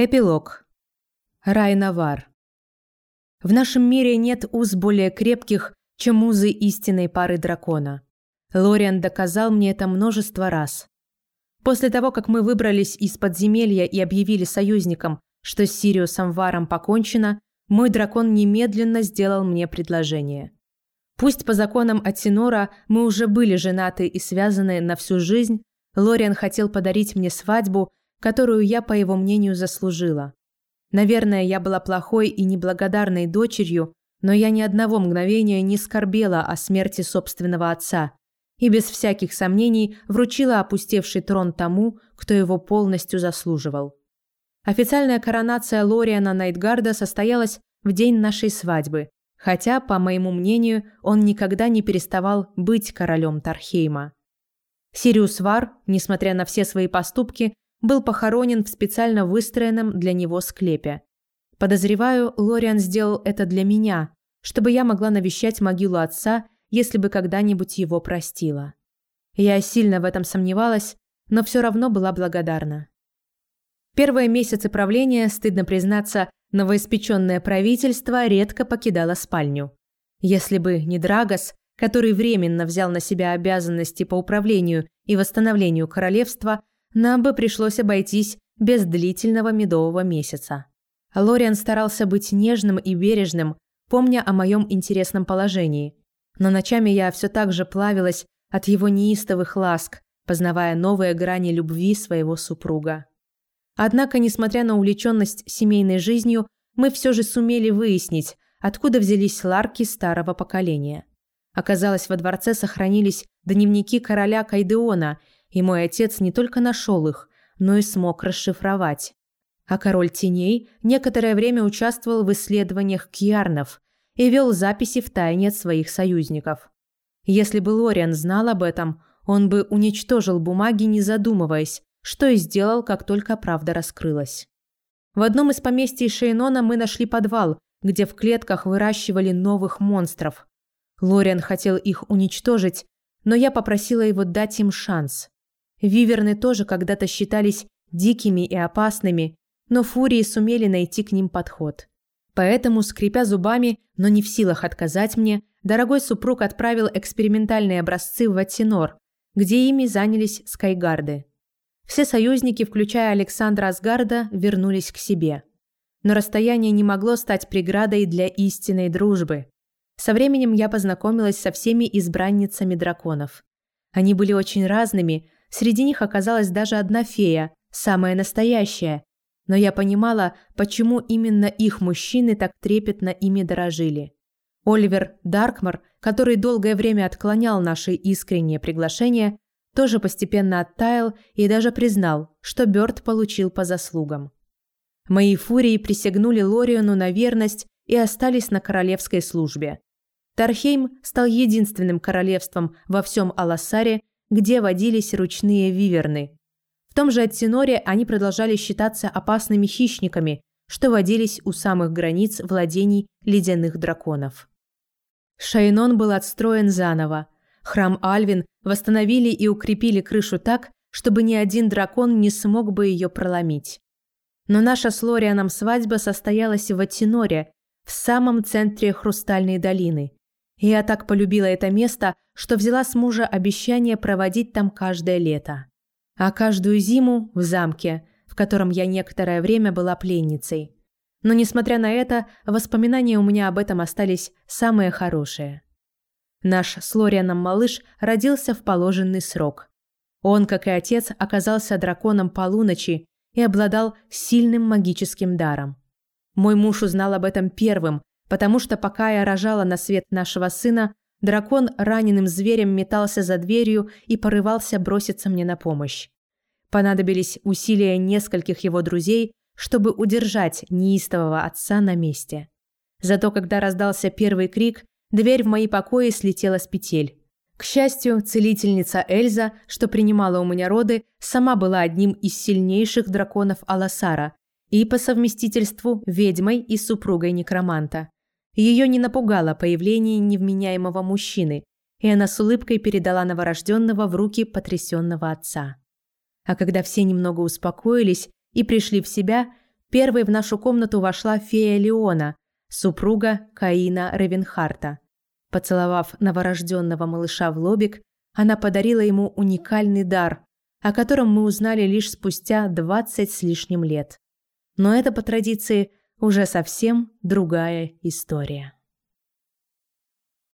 Эпилог. Райнавар. В нашем мире нет уз более крепких, чем узы истинной пары дракона. Лориан доказал мне это множество раз. После того, как мы выбрались из подземелья и объявили союзникам, что с Сириусом Варом покончено, мой дракон немедленно сделал мне предложение. Пусть по законам Атинора мы уже были женаты и связаны на всю жизнь, Лориан хотел подарить мне свадьбу – которую я, по его мнению, заслужила. Наверное, я была плохой и неблагодарной дочерью, но я ни одного мгновения не скорбела о смерти собственного отца и без всяких сомнений вручила опустевший трон тому, кто его полностью заслуживал. Официальная коронация Лориана Найтгарда состоялась в день нашей свадьбы, хотя, по моему мнению, он никогда не переставал быть королем Тархейма. Сириус Вар, несмотря на все свои поступки, был похоронен в специально выстроенном для него склепе. Подозреваю, Лориан сделал это для меня, чтобы я могла навещать могилу отца, если бы когда-нибудь его простила. Я сильно в этом сомневалась, но все равно была благодарна. Первые месяцы правления, стыдно признаться, новоиспеченное правительство редко покидало спальню. Если бы не Драгос, который временно взял на себя обязанности по управлению и восстановлению королевства, нам бы пришлось обойтись без длительного медового месяца. Лориан старался быть нежным и бережным, помня о моем интересном положении. Но ночами я все так же плавилась от его неистовых ласк, познавая новые грани любви своего супруга. Однако, несмотря на увлеченность семейной жизнью, мы все же сумели выяснить, откуда взялись ларки старого поколения. Оказалось, во дворце сохранились дневники короля Кайдеона – и мой отец не только нашел их, но и смог расшифровать. А король теней некоторое время участвовал в исследованиях кьярнов и вел записи в тайне от своих союзников. Если бы Лориан знал об этом, он бы уничтожил бумаги, не задумываясь, что и сделал, как только правда раскрылась. В одном из поместий Шейнона мы нашли подвал, где в клетках выращивали новых монстров. Лориан хотел их уничтожить, но я попросила его дать им шанс. Виверны тоже когда-то считались дикими и опасными, но фурии сумели найти к ним подход. Поэтому, скрипя зубами, но не в силах отказать мне, дорогой супруг отправил экспериментальные образцы в Ватинор, где ими занялись скайгарды. Все союзники, включая Александра Асгарда, вернулись к себе. Но расстояние не могло стать преградой для истинной дружбы. Со временем я познакомилась со всеми избранницами драконов. Они были очень разными, Среди них оказалась даже одна фея, самая настоящая. Но я понимала, почему именно их мужчины так трепетно ими дорожили. Оливер Даркмар, который долгое время отклонял наши искренние приглашения, тоже постепенно оттаял и даже признал, что Бёрд получил по заслугам. Мои фурии присягнули Лориону на верность и остались на королевской службе. Тархейм стал единственным королевством во всем Алассаре, где водились ручные виверны. В том же Аттеноре они продолжали считаться опасными хищниками, что водились у самых границ владений ледяных драконов. Шайнон был отстроен заново. Храм Альвин восстановили и укрепили крышу так, чтобы ни один дракон не смог бы ее проломить. Но наша с Лорианом свадьба состоялась в Аттеноре, в самом центре Хрустальной долины – я так полюбила это место, что взяла с мужа обещание проводить там каждое лето. А каждую зиму в замке, в котором я некоторое время была пленницей. Но несмотря на это, воспоминания у меня об этом остались самые хорошие. Наш с Лорианом малыш родился в положенный срок. Он, как и отец, оказался драконом полуночи и обладал сильным магическим даром. Мой муж узнал об этом первым, потому что пока я рожала на свет нашего сына, дракон раненым зверем метался за дверью и порывался броситься мне на помощь. Понадобились усилия нескольких его друзей, чтобы удержать неистового отца на месте. Зато когда раздался первый крик, дверь в мои покои слетела с петель. К счастью, целительница Эльза, что принимала у меня роды, сама была одним из сильнейших драконов Аласара и по совместительству ведьмой и супругой некроманта. Ее не напугало появление невменяемого мужчины, и она с улыбкой передала новорожденного в руки потрясенного отца. А когда все немного успокоились и пришли в себя, Первой в нашу комнату вошла фея Леона, супруга Каина Ревенхарта. Поцеловав новорожденного малыша в лобик, она подарила ему уникальный дар, о котором мы узнали лишь спустя 20 с лишним лет. Но это по традиции уже совсем другая история.